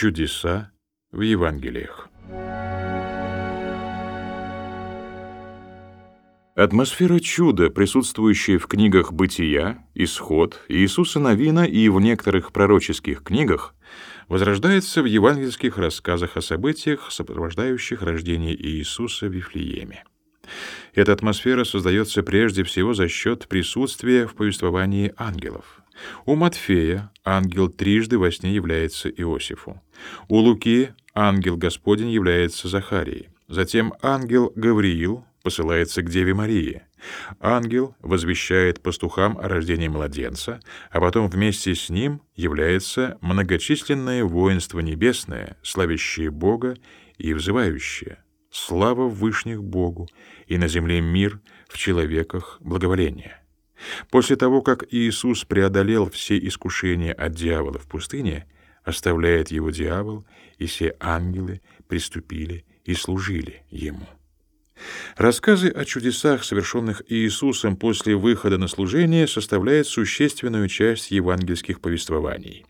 Чудеса в Евангелиях. Атмосфера чуда, присутствующая в книгах «Бытия», «Исход», Иисуса Новина и в некоторых пророческих книгах, возрождается в евангельских рассказах о событиях, сопровождающих рождение Иисуса в Вифлееме. Эта атмосфера создается прежде всего за счет присутствия в повествовании ангелов. У Матфея ангел трижды во сне является Иосифу. У Луки ангел Господень является Захарией. Затем ангел Гавриил посылается к Деве Марии. Ангел возвещает пастухам о рождении младенца, а потом вместе с ним является многочисленное воинство небесное, славящее Бога и взывающее «Слава вышних Богу, и на земле мир, в человеках благоволение». После того, как Иисус преодолел все искушения от дьявола в пустыне, оставляет его дьявол, и все ангелы приступили и служили ему. Рассказы о чудесах, совершенных Иисусом после выхода на служение, составляют существенную часть евангельских повествований.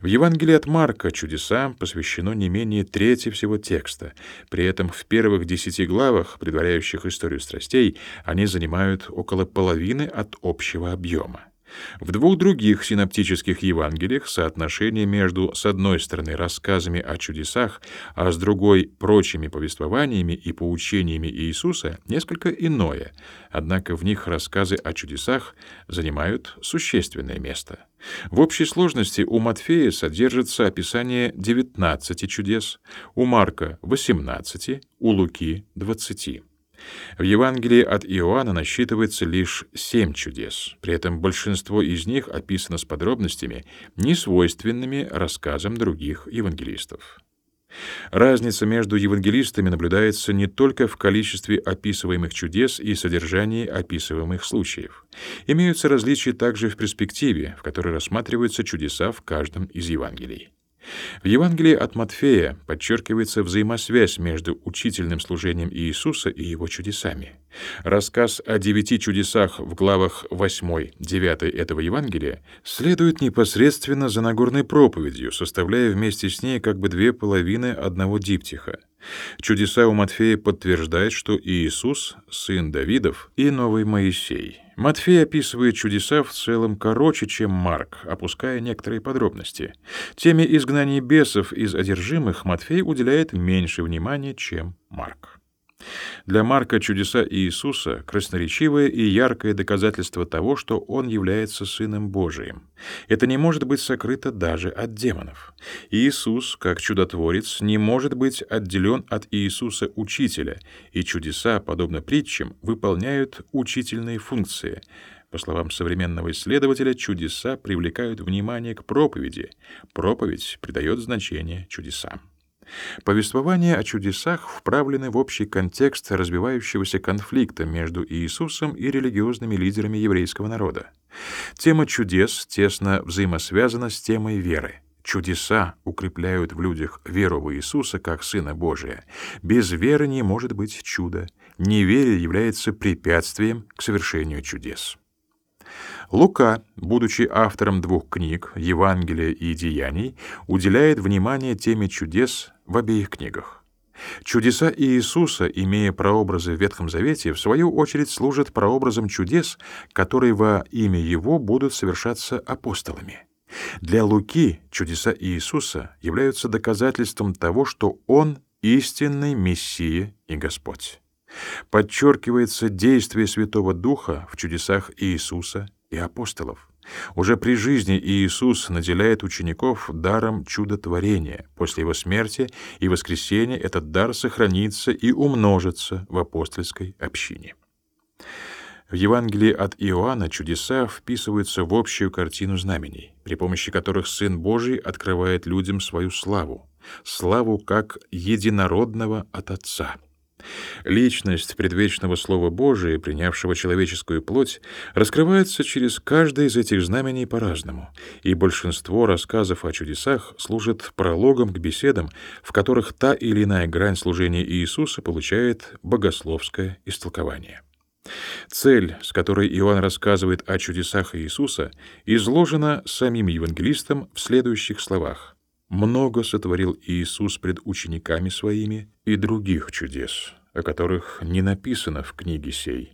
В Евангелии от Марка чудесам посвящено не менее трети всего текста. При этом в первых десяти главах, предваряющих историю страстей, они занимают около половины от общего объема. В двух других синоптических Евангелиях соотношение между с одной стороны рассказами о чудесах, а с другой прочими повествованиями и поучениями Иисуса несколько иное. Однако в них рассказы о чудесах занимают существенное место. В общей сложности у Матфея содержится описание 19 чудес, у Марка 18, у Луки 20. В Евангелии от Иоанна насчитывается лишь семь чудес. При этом большинство из них описано с подробностями, не свойственными рассказам других евангелистов. Разница между евангелистами наблюдается не только в количестве описываемых чудес и содержании описываемых случаев. Имеются различия также в перспективе, в которой рассматриваются чудеса в каждом из Евангелий. В Евангелии от Матфея подчеркивается взаимосвязь между учительным служением Иисуса и его чудесами. Рассказ о девяти чудесах в главах 8-9 этого Евангелия следует непосредственно за Нагорной проповедью, составляя вместе с ней как бы две половины одного диптиха. Чудеса у Матфея подтверждают, что Иисус — сын Давидов и новый Моисей. Матфей описывает чудеса в целом короче, чем Марк, опуская некоторые подробности. Теме изгнания бесов из одержимых Матфей уделяет меньше внимания, чем Марк. Для Марка чудеса Иисуса — красноречивое и яркое доказательство того, что Он является Сыном Божиим. Это не может быть сокрыто даже от демонов. Иисус, как чудотворец, не может быть отделен от Иисуса Учителя, и чудеса, подобно притчам, выполняют учительные функции — по словам современного исследователя, чудеса привлекают внимание к проповеди. Проповедь придает значение чудесам. Повествования о чудесах вправлены в общий контекст развивающегося конфликта между Иисусом и религиозными лидерами еврейского народа. Тема чудес тесно взаимосвязана с темой веры. Чудеса укрепляют в людях веру в Иисуса как Сына Божия. Без веры не может быть чуда. Неверие является препятствием к совершению чудес. Лука, будучи автором двух книг Евангелия и Деяний, уделяет внимание теме чудес в обеих книгах. Чудеса Иисуса, имея прообразы в Ветхом Завете, в свою очередь служат прообразом чудес, которые во имя Его будут совершаться апостолами. Для Луки чудеса Иисуса являются доказательством того, что Он истинный Мессия и Господь. Подчеркивается действие Святого Духа в чудесах Иисуса и апостолов. Уже при жизни Иисус наделяет учеников даром чудотворения. После его смерти и воскресения этот дар сохранится и умножится в апостольской общине. В Евангелии от Иоанна чудеса вписываются в общую картину знамений, при помощи которых Сын Божий открывает людям свою славу, славу как единородного от Отца — Личность предвечного Слова Божия, принявшего человеческую плоть, раскрывается через каждое из этих знамений по-разному, и большинство рассказов о чудесах служат прологом к беседам, в которых та или иная грань служения Иисуса получает богословское истолкование. Цель, с которой Иоанн рассказывает о чудесах Иисуса, изложена самим евангелистом в следующих словах. Много сотворил Иисус пред учениками своими и других чудес, о которых не написано в книге сей.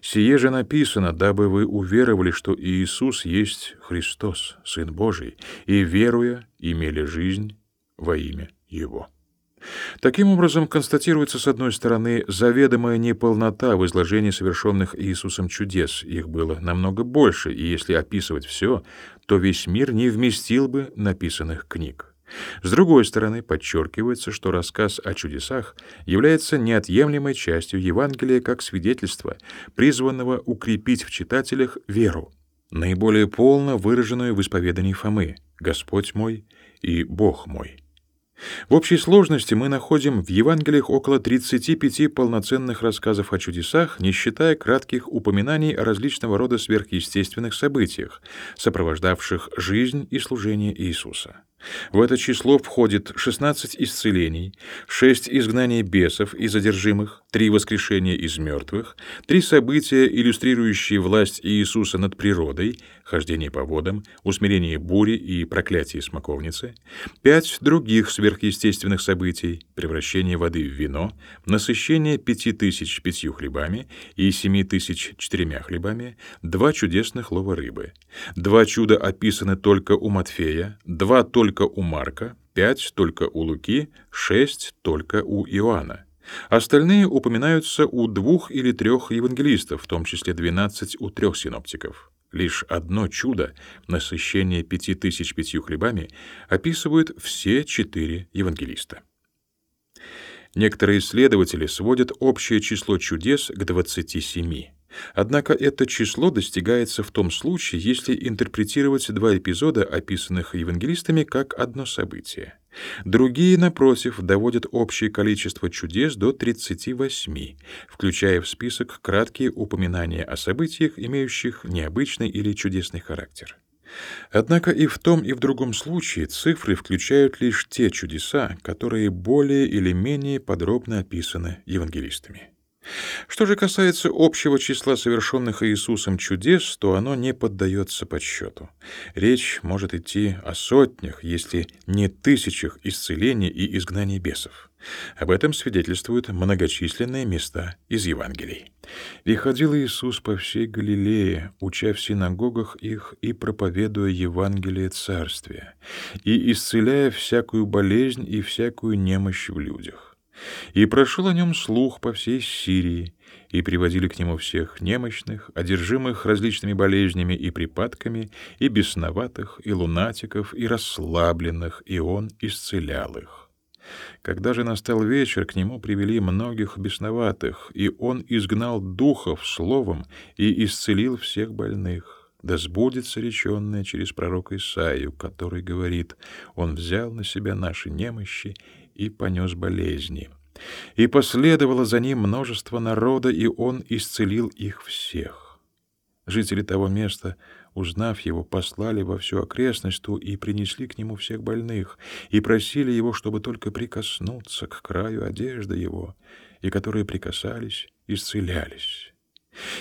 Сие же написано, дабы вы уверовали, что Иисус есть Христос, Сын Божий, и, веруя, имели жизнь во имя Его. Таким образом, констатируется, с одной стороны, заведомая неполнота в изложении совершенных Иисусом чудес. Их было намного больше, и если описывать все, то весь мир не вместил бы написанных книг. С другой стороны, подчеркивается, что рассказ о чудесах является неотъемлемой частью Евангелия как свидетельства, призванного укрепить в читателях веру, наиболее полно выраженную в исповедании Фомы «Господь мой и Бог мой». В общей сложности мы находим в Евангелиях около 35 полноценных рассказов о чудесах, не считая кратких упоминаний о различного рода сверхъестественных событиях, сопровождавших жизнь и служение Иисуса. В это число входит 16 исцелений, 6 изгнаний бесов и задержимых, 3 воскрешения из мертвых, 3 события, иллюстрирующие власть Иисуса над природой, хождение по водам, усмирение бури и проклятие смоковницы, 5 других сверхъестественных событий, превращение воды в вино, насыщение пяти тысяч пятью хлебами и семи тысяч четырьмя хлебами, два чудесных лова рыбы. Два чуда описаны только у Матфея, два только у Марка, пять только у Луки, шесть только у Иоанна. Остальные упоминаются у двух или трех евангелистов, в том числе двенадцать у трех синоптиков. Лишь одно чудо, насыщение пяти тысяч пятью хлебами, описывают все четыре евангелиста. Некоторые исследователи сводят общее число чудес к 27. Однако это число достигается в том случае, если интерпретировать два эпизода, описанных евангелистами, как одно событие. Другие, напротив, доводят общее количество чудес до 38, включая в список краткие упоминания о событиях, имеющих необычный или чудесный характер. Однако и в том, и в другом случае цифры включают лишь те чудеса, которые более или менее подробно описаны евангелистами. Что же касается общего числа совершенных Иисусом чудес, то оно не поддается подсчету. Речь может идти о сотнях, если не тысячах исцелений и изгнаний бесов. Об этом свидетельствуют многочисленные места из Евангелий. «И ходил Иисус по всей Галилее, уча в синагогах их и проповедуя Евангелие Царствия, и исцеляя всякую болезнь и всякую немощь в людях и прошел о нем слух по всей Сирии, и приводили к нему всех немощных, одержимых различными болезнями и припадками, и бесноватых, и лунатиков, и расслабленных, и он исцелял их. Когда же настал вечер, к нему привели многих бесноватых, и он изгнал духов словом и исцелил всех больных. Да сбудется реченное через пророка Исаию, который говорит, «Он взял на себя наши немощи и понес болезни. И последовало за ним множество народа, и он исцелил их всех. Жители того места, узнав его, послали во всю окрестность ту и принесли к нему всех больных, и просили его, чтобы только прикоснуться к краю одежды его, и которые прикасались, исцелялись.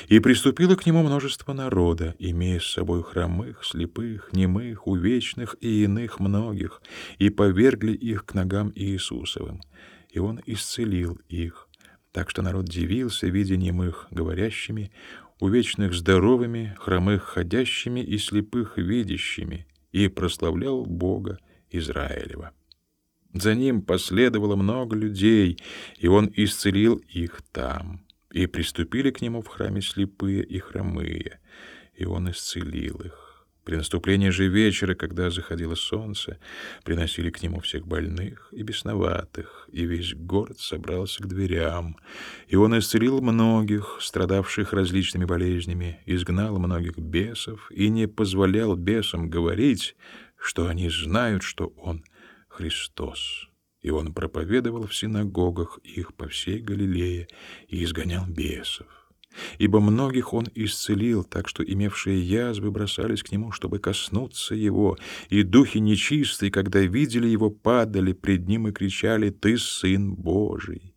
И приступило к нему множество народа, имея с собой хромых, слепых, немых, увечных и иных многих, и повергли их к ногам Иисусовым. И он исцелил их, так что народ дивился, видя немых говорящими, увечных здоровыми, хромых ходящими и слепых видящими, и прославлял Бога Израилева. За ним последовало много людей, и он исцелил их там. И приступили к нему в храме слепые и хромые, и он исцелил их. При наступлении же вечера, когда заходило солнце, приносили к нему всех больных и бесноватых, и весь город собрался к дверям. И он исцелил многих, страдавших различными болезнями, изгнал многих бесов и не позволял бесам говорить, что они знают, что он Христос и он проповедовал в синагогах их по всей Галилее и изгонял бесов. Ибо многих он исцелил, так что имевшие язвы бросались к нему, чтобы коснуться его, и духи нечистые, когда видели его, падали пред ним и кричали «Ты Сын Божий!».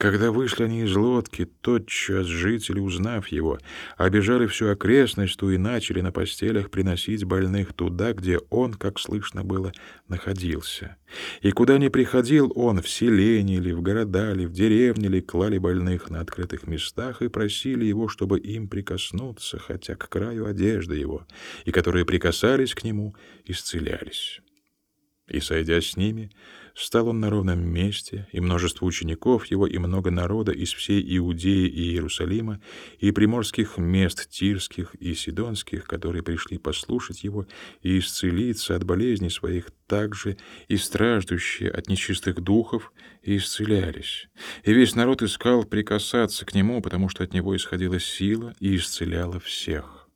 Когда вышли они из лодки, тотчас жители, узнав его, обежали всю окрестность и начали на постелях приносить больных туда, где он, как слышно было, находился. И куда ни приходил он, в селении ли, в города ли, в деревне ли, клали больных на открытых местах и просили его, чтобы им прикоснуться, хотя к краю одежды его, и которые прикасались к нему, исцелялись. И, сойдя с ними, Стал он на ровном месте, и множество учеников его, и много народа из всей Иудеи и Иерусалима, и приморских мест тирских и сидонских, которые пришли послушать его и исцелиться от болезней своих, также и страждущие от нечистых духов, и исцелялись. И весь народ искал прикасаться к нему, потому что от него исходила сила и исцеляла всех.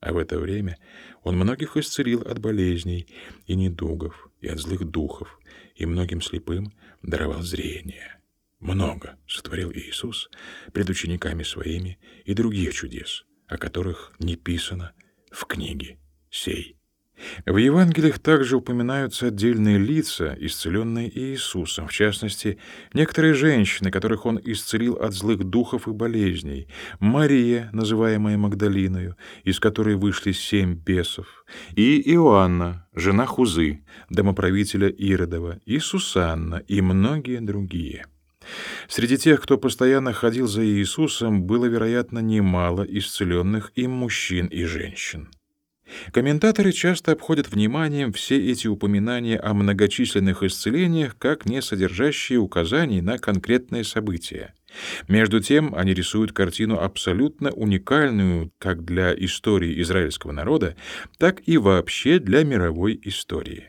А в это время он многих исцелил от болезней и недугов, и от злых духов, и многим слепым даровал зрение. Много сотворил Иисус пред учениками своими и других чудес, о которых не писано в книге сей. В Евангелиях также упоминаются отдельные лица, исцеленные Иисусом, в частности, некоторые женщины, которых он исцелил от злых духов и болезней, Мария, называемая Магдалиною, из которой вышли семь бесов, и Иоанна, жена Хузы, домоправителя Иродова, и Сусанна, и многие другие. Среди тех, кто постоянно ходил за Иисусом, было, вероятно, немало исцеленных им мужчин и женщин. Комментаторы часто обходят вниманием все эти упоминания о многочисленных исцелениях как не содержащие указаний на конкретные события. Между тем, они рисуют картину абсолютно уникальную как для истории израильского народа, так и вообще для мировой истории.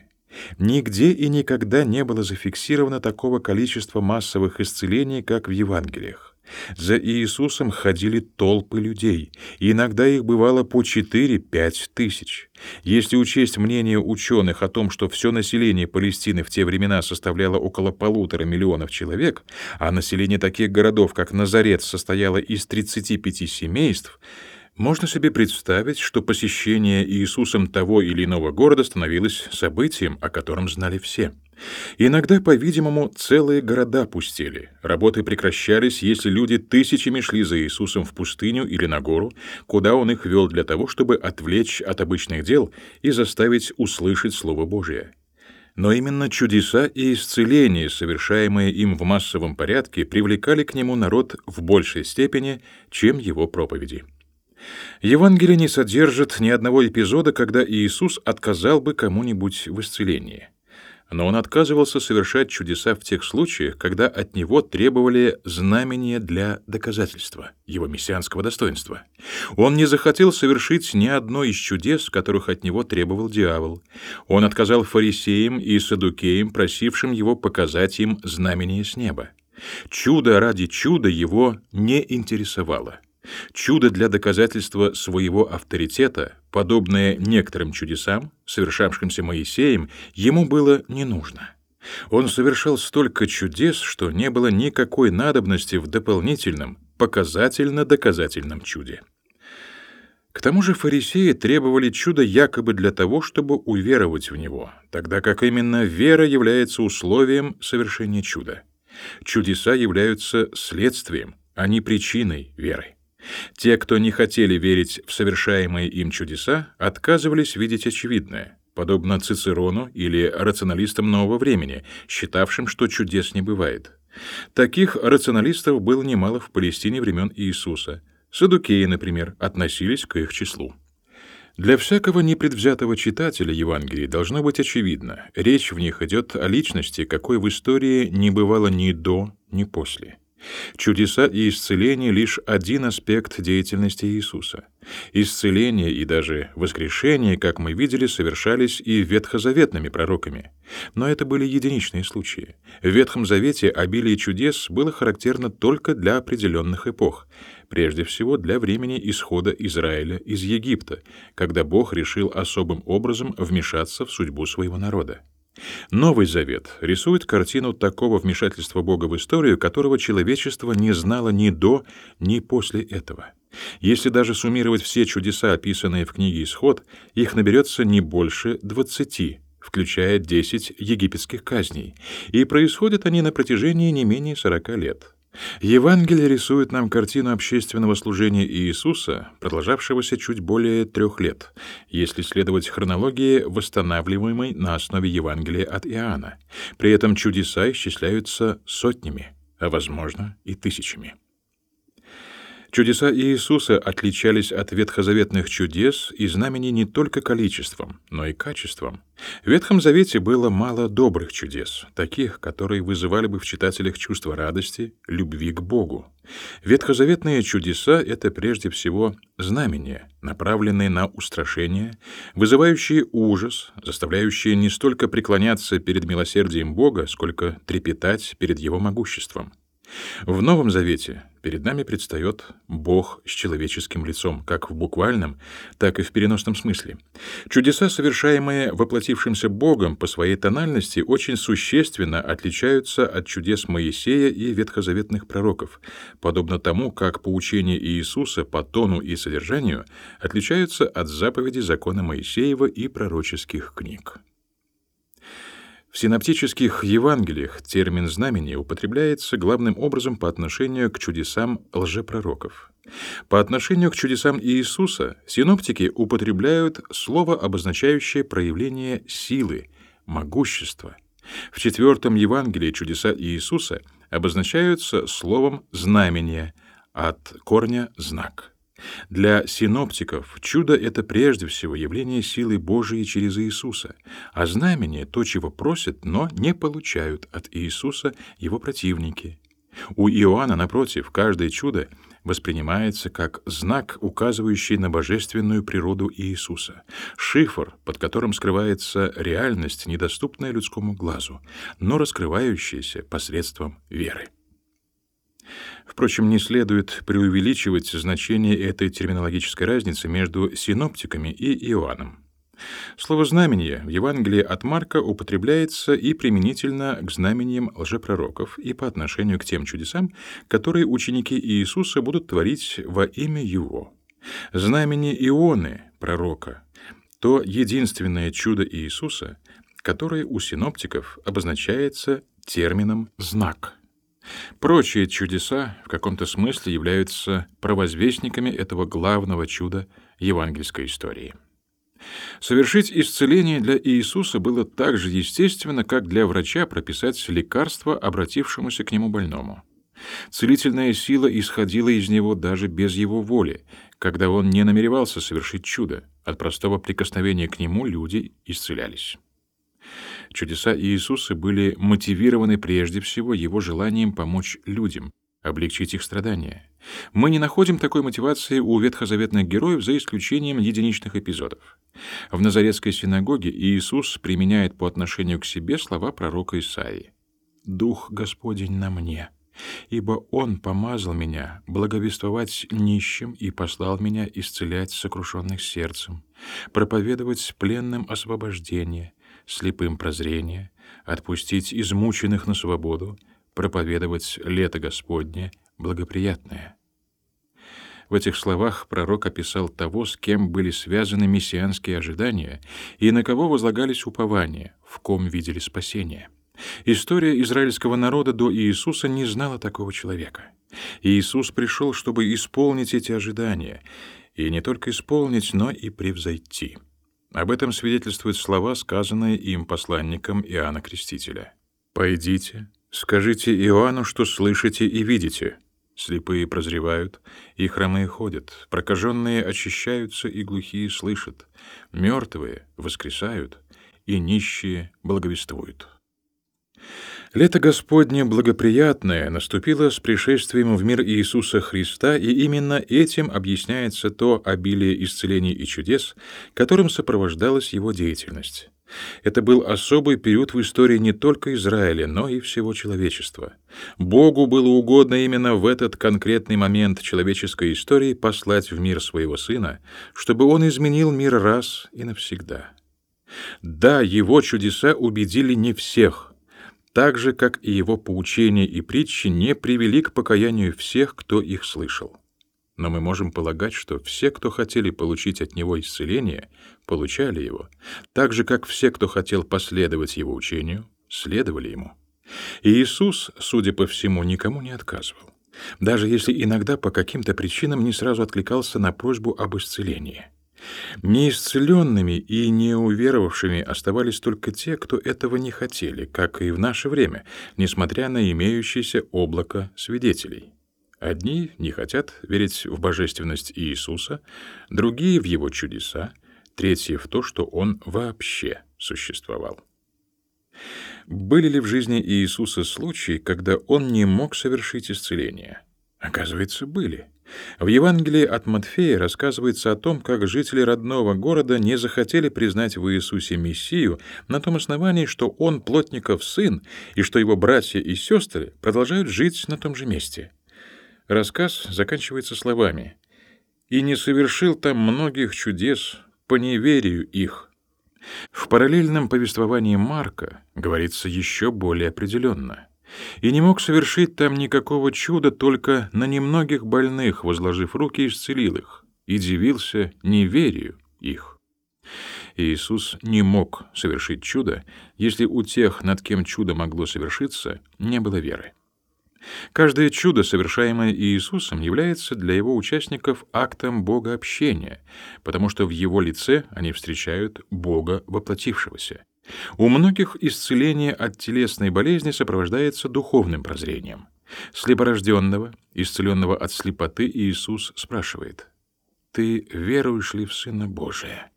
Нигде и никогда не было зафиксировано такого количества массовых исцелений, как в Евангелиях. За Иисусом ходили толпы людей, иногда их бывало по 4-5 тысяч. Если учесть мнение ученых о том, что все население Палестины в те времена составляло около полутора миллионов человек, а население таких городов, как Назарет, состояло из 35 семейств, можно себе представить, что посещение Иисусом того или иного города становилось событием, о котором знали все. Иногда, по-видимому, целые города пустели. Работы прекращались, если люди тысячами шли за Иисусом в пустыню или на гору, куда он их вел для того, чтобы отвлечь от обычных дел и заставить услышать Слово Божие. Но именно чудеса и исцеления, совершаемые им в массовом порядке, привлекали к нему народ в большей степени, чем его проповеди. Евангелие не содержит ни одного эпизода, когда Иисус отказал бы кому-нибудь в исцелении но он отказывался совершать чудеса в тех случаях, когда от него требовали знамения для доказательства его мессианского достоинства. Он не захотел совершить ни одно из чудес, которых от него требовал дьявол. Он отказал фарисеям и садукеям, просившим его показать им знамение с неба. Чудо ради чуда его не интересовало. Чудо для доказательства своего авторитета, подобное некоторым чудесам, совершавшимся Моисеем, ему было не нужно. Он совершал столько чудес, что не было никакой надобности в дополнительном, показательно-доказательном чуде. К тому же фарисеи требовали чуда якобы для того, чтобы уверовать в него, тогда как именно вера является условием совершения чуда. Чудеса являются следствием, а не причиной веры. Те, кто не хотели верить в совершаемые им чудеса, отказывались видеть очевидное, подобно Цицерону или рационалистам нового времени, считавшим, что чудес не бывает. Таких рационалистов было немало в Палестине времен Иисуса. Садукеи, например, относились к их числу. Для всякого непредвзятого читателя Евангелий должно быть очевидно, речь в них идет о личности, какой в истории не бывало ни до, ни после. Чудеса и исцеление — лишь один аспект деятельности Иисуса. Исцеление и даже воскрешение, как мы видели, совершались и ветхозаветными пророками. Но это были единичные случаи. В Ветхом Завете обилие чудес было характерно только для определенных эпох, прежде всего для времени исхода Израиля из Египта, когда Бог решил особым образом вмешаться в судьбу своего народа. Новый Завет рисует картину такого вмешательства Бога в историю, которого человечество не знало ни до, ни после этого. Если даже суммировать все чудеса, описанные в книге Исход, их наберется не больше двадцати, включая десять египетских казней, и происходят они на протяжении не менее сорока лет. Евангелие рисует нам картину общественного служения Иисуса, продолжавшегося чуть более трех лет, если следовать хронологии, восстанавливаемой на основе Евангелия от Иоанна. При этом чудеса исчисляются сотнями, а, возможно, и тысячами. Чудеса Иисуса отличались от ветхозаветных чудес и знамений не только количеством, но и качеством. В Ветхом Завете было мало добрых чудес, таких, которые вызывали бы в читателях чувство радости, любви к Богу. Ветхозаветные чудеса — это прежде всего знамения, направленные на устрашение, вызывающие ужас, заставляющие не столько преклоняться перед милосердием Бога, сколько трепетать перед Его могуществом. В Новом Завете перед нами предстает Бог с человеческим лицом, как в буквальном, так и в переносном смысле. Чудеса, совершаемые воплотившимся Богом по своей тональности, очень существенно отличаются от чудес Моисея и ветхозаветных пророков, подобно тому, как поучения Иисуса по тону и содержанию отличаются от заповедей закона Моисеева и пророческих книг. В синоптических Евангелиях термин знамение употребляется главным образом по отношению к чудесам лжепророков. По отношению к чудесам Иисуса синоптики употребляют слово, обозначающее проявление силы, могущества. В четвертом Евангелии чудеса Иисуса обозначаются словом знамение от корня знак. Для синоптиков чудо — это прежде всего явление силы Божией через Иисуса, а знамение — то, чего просят, но не получают от Иисуса его противники. У Иоанна, напротив, каждое чудо воспринимается как знак, указывающий на божественную природу Иисуса, шифр, под которым скрывается реальность, недоступная людскому глазу, но раскрывающаяся посредством веры. Впрочем, не следует преувеличивать значение этой терминологической разницы между синоптиками и Иоанном. Слово «знамение» в Евангелии от Марка употребляется и применительно к знамениям лжепророков и по отношению к тем чудесам, которые ученики Иисуса будут творить во имя Его. Знамение Ионы, пророка, то единственное чудо Иисуса, которое у синоптиков обозначается термином «знак». Прочие чудеса в каком-то смысле являются провозвестниками этого главного чуда евангельской истории. Совершить исцеление для Иисуса было так же естественно, как для врача прописать лекарство обратившемуся к нему больному. Целительная сила исходила из него даже без его воли, когда он не намеревался совершить чудо. От простого прикосновения к нему люди исцелялись. Чудеса Иисуса были мотивированы прежде всего его желанием помочь людям, облегчить их страдания. Мы не находим такой мотивации у ветхозаветных героев за исключением единичных эпизодов. В Назаретской синагоге Иисус применяет по отношению к себе слова пророка Исаии. «Дух Господень на мне, ибо Он помазал меня благовествовать нищим и послал меня исцелять сокрушенных сердцем, проповедовать пленным освобождение, слепым прозрение, отпустить измученных на свободу, проповедовать лето Господне благоприятное. В этих словах пророк описал того, с кем были связаны мессианские ожидания и на кого возлагались упования, в ком видели спасение. История израильского народа до Иисуса не знала такого человека. Иисус пришел, чтобы исполнить эти ожидания, и не только исполнить, но и превзойти. Об этом свидетельствуют слова, сказанные им посланником Иоанна Крестителя. «Пойдите, скажите Иоанну, что слышите и видите. Слепые прозревают, и хромые ходят, прокаженные очищаются и глухие слышат, мертвые воскресают, и нищие благовествуют». Лето Господне благоприятное наступило с пришествием в мир Иисуса Христа, и именно этим объясняется то обилие исцелений и чудес, которым сопровождалась его деятельность. Это был особый период в истории не только Израиля, но и всего человечества. Богу было угодно именно в этот конкретный момент человеческой истории послать в мир своего Сына, чтобы Он изменил мир раз и навсегда. Да, его чудеса убедили не всех — так же, как и его поучения и притчи не привели к покаянию всех, кто их слышал. Но мы можем полагать, что все, кто хотели получить от него исцеление, получали его, так же, как все, кто хотел последовать его учению, следовали ему. И Иисус, судя по всему, никому не отказывал. даже если иногда по каким-то причинам не сразу откликался на просьбу об исцелении. Неисцеленными и неуверовавшими оставались только те, кто этого не хотели, как и в наше время, несмотря на имеющееся облако свидетелей. Одни не хотят верить в божественность Иисуса, другие — в Его чудеса, третьи — в то, что Он вообще существовал. Были ли в жизни Иисуса случаи, когда Он не мог совершить исцеление? Оказывается, были. В Евангелии от Матфея рассказывается о том, как жители родного города не захотели признать в Иисусе Мессию на том основании, что он плотников сын и что его братья и сестры продолжают жить на том же месте. Рассказ заканчивается словами «И не совершил там многих чудес по неверию их». В параллельном повествовании Марка говорится еще более определенно — и не мог совершить там никакого чуда, только на немногих больных, возложив руки, исцелил их, и дивился неверию их. Иисус не мог совершить чудо, если у тех, над кем чудо могло совершиться, не было веры. Каждое чудо, совершаемое Иисусом, является для его участников актом богообщения, потому что в его лице они встречают Бога воплотившегося. У многих исцеление от телесной болезни сопровождается духовным прозрением. Слепорожденного, исцеленного от слепоты, Иисус спрашивает, «Ты веруешь ли в Сына Божия?»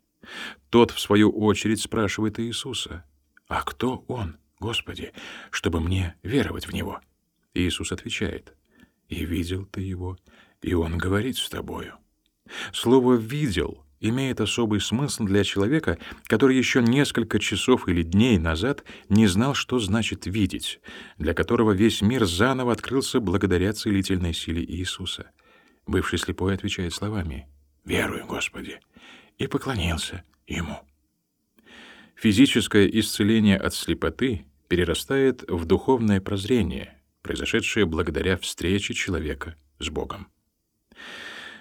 Тот, в свою очередь, спрашивает Иисуса, «А кто Он, Господи, чтобы мне веровать в Него?» Иисус отвечает, «И видел ты Его, и Он говорит с тобою». Слово «видел» имеет особый смысл для человека, который еще несколько часов или дней назад не знал, что значит видеть, для которого весь мир заново открылся благодаря целительной силе Иисуса. Бывший слепой отвечает словами «Верую, Господи», и поклонился Ему. Физическое исцеление от слепоты перерастает в духовное прозрение, произошедшее благодаря встрече человека с Богом.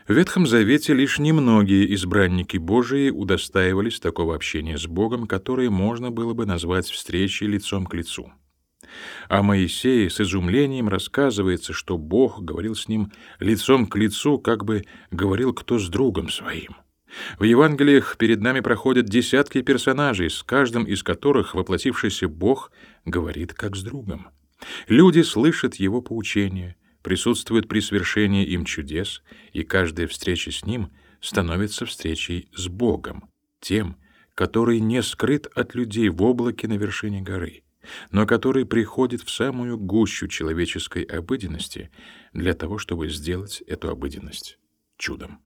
В Ветхом Завете лишь немногие избранники Божии удостаивались такого общения с Богом, которое можно было бы назвать встречей лицом к лицу. О Моисее с изумлением рассказывается, что Бог говорил с ним лицом к лицу, как бы говорил кто с другом своим. В Евангелиях перед нами проходят десятки персонажей, с каждым из которых воплотившийся Бог говорит как с другом. Люди слышат его поучения — присутствует при свершении им чудес, и каждая встреча с ним становится встречей с Богом, тем, который не скрыт от людей в облаке на вершине горы, но который приходит в самую гущу человеческой обыденности для того, чтобы сделать эту обыденность чудом.